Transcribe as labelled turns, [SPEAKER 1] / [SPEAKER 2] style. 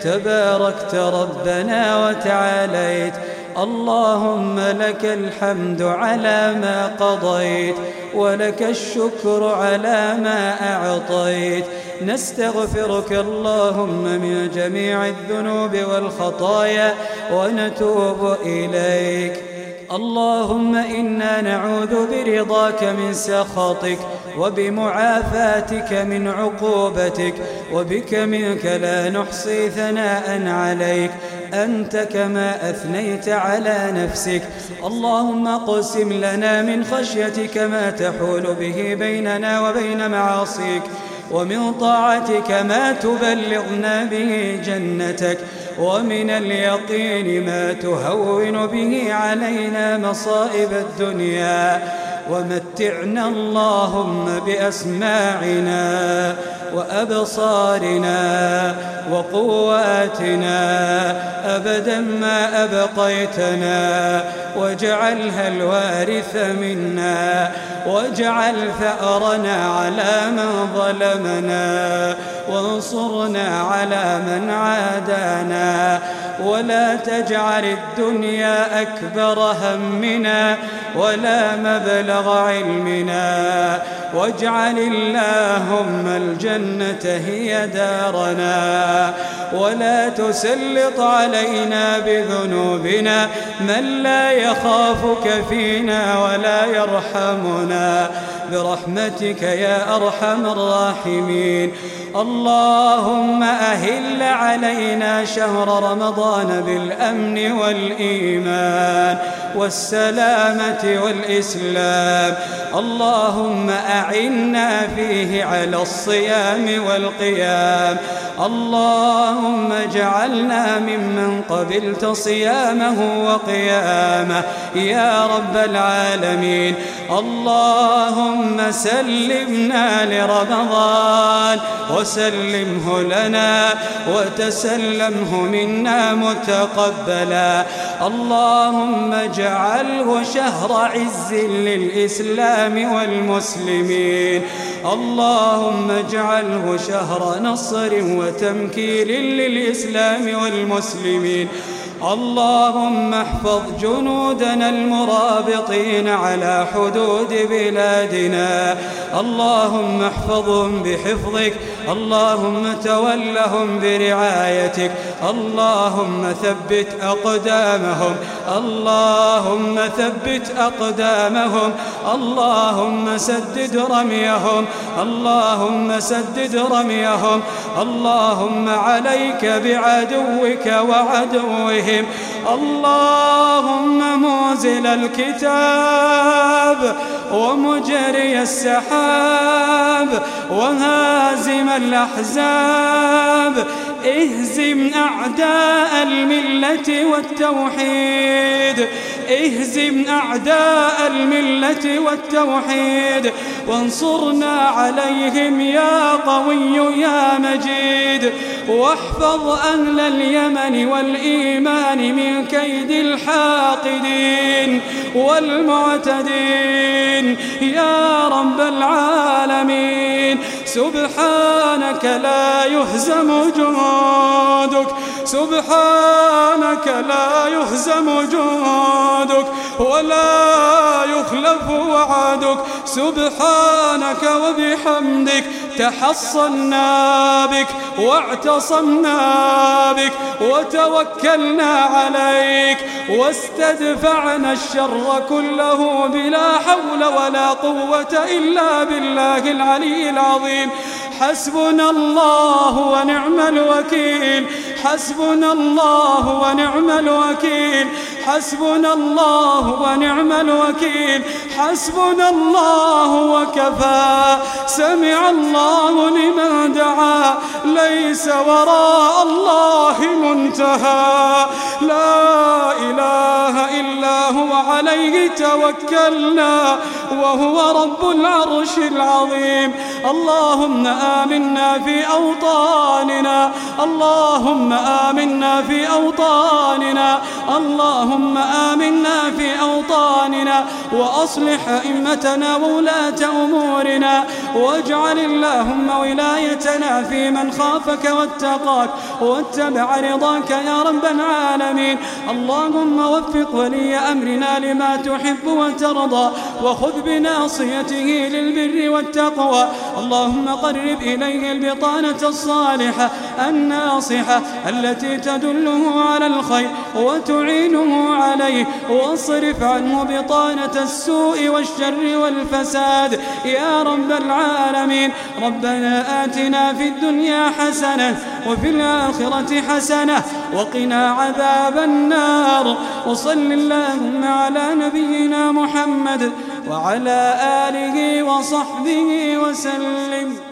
[SPEAKER 1] تباركت ربنا وتعاليت. اللهم لك الحمد على ما قضيت ولك الشكر على ما أعطيت. نستغفرك اللهم من جميع الذنوب والخطايا ونتوب إليك. اللهم إنا نعوذ برضاك من سخطك وبمعافاتك من عقوبتك وبك منك لا نحصي ثناء عليك. أنت كما أثنيت على نفسك. اللهم قسم لنا من خشيتك ما تحول به بيننا وبين معاصيك ومن طاعتك ما تبلغنا به جنتك. ومن اليقين ما تهون به علينا مصائب الدنيا. ومتعنا اللهم بأسماعنا وأبصارنا وقواتنا أبدا ما أبقيتنا. واجعلها الوارث منا. واجعل ثأرنا على من ظلمنا. وانصرنا على من عادانا. ولا تجعل الدنيا أكبر همنا ولا مبلغ علمنا واجعل اللهم الجنة هي دارنا ولا تسلط علينا بذنوبنا من لا يخافك فينا ولا يرحمنا برحمتك يا أرحم الراحمين اللهم أهل علينا شهر رمضان بالأمن والإيمان والسلامة والإسلام. اللهم أعنا فيه على الصيام والقيام. اللهم اجعلنا ممن قبلت صيامه وقيامه. يا رب العالمين. اللهم سلمنا لرمضان وسلمه لنا وتسلمه منا متقبلا. اللهم اجعله شهر عز للإسلام والمسلمين. اللهم اجعله شهر نصر وتمكين للإسلام والمسلمين. اللهم احفظ جنودنا المرابطين على حدود بلادنا. اللهم احفظهم بحفظك. اللهم تولهم برعايتك. اللهم ثبت أقدامهم. اللهم ثبت أقدامهم. اللهم سدد رميهم. اللهم سدد رميهم. اللهم عليك بعدوك وعدوهم اللهم موزل الكتاب ومجري السحاب وهازم الأحزاب. اهزم أعداء الملة والتوحيد. اهزم أعداء الملة والتوحيد. وانصرنا عليهم يا قوي يا مجيد. واحفظ أهل اليمن والإيمان من كيد الحاقدين والمعتدين. يا رب العالمين سبحانك لا يهزم جهودك سبحانك لا يهزم جهودك ولا يخلف وعدك سبحانك وبحمدك تحصلنا بك واعتصمنا بك وتوكلنا عليك واستدفعنا الشر كله بلا حول ولا قوة إلا بالله العلي العظيم. حسبنا الله ونعم الوكيل. حسبنا الله ونعم الوكيل. حسبنا الله ونعم الوكيل. حسبنا الله وكفى. سمع الله لمن دعا. ليس وراء الله المنتهى لا إله إلا هو عليه توكلنا. وهو رب العرش العظيم. اللهم آمنا في أوطاننا. اللهم آمنا في أوطاننا. اللهم آمنا في أوطاننا. وأصلح أئمتنا وولاة أمورنا. واجعل اللهم ولايتنا في من خافك واتقاك. واتبع رضاك يا رب العالمين. اللهم وفق ولي أمرنا لما تحب وترضى. وخذ بناصيته للبر والتقوى. اللهم قرب إليه البطانة الصالحة الناصحة التي تدله على الخير وتعينه عليه واصرف عنه بطانة السوء والشر والفساد. يا رب العالمين ربنا آتنا في الدنيا حسنة وفي الآخرة حسنة وقنا عذاب النار. وصل اللهم على نبينا محمد وعلى آله وصحبه وسلم.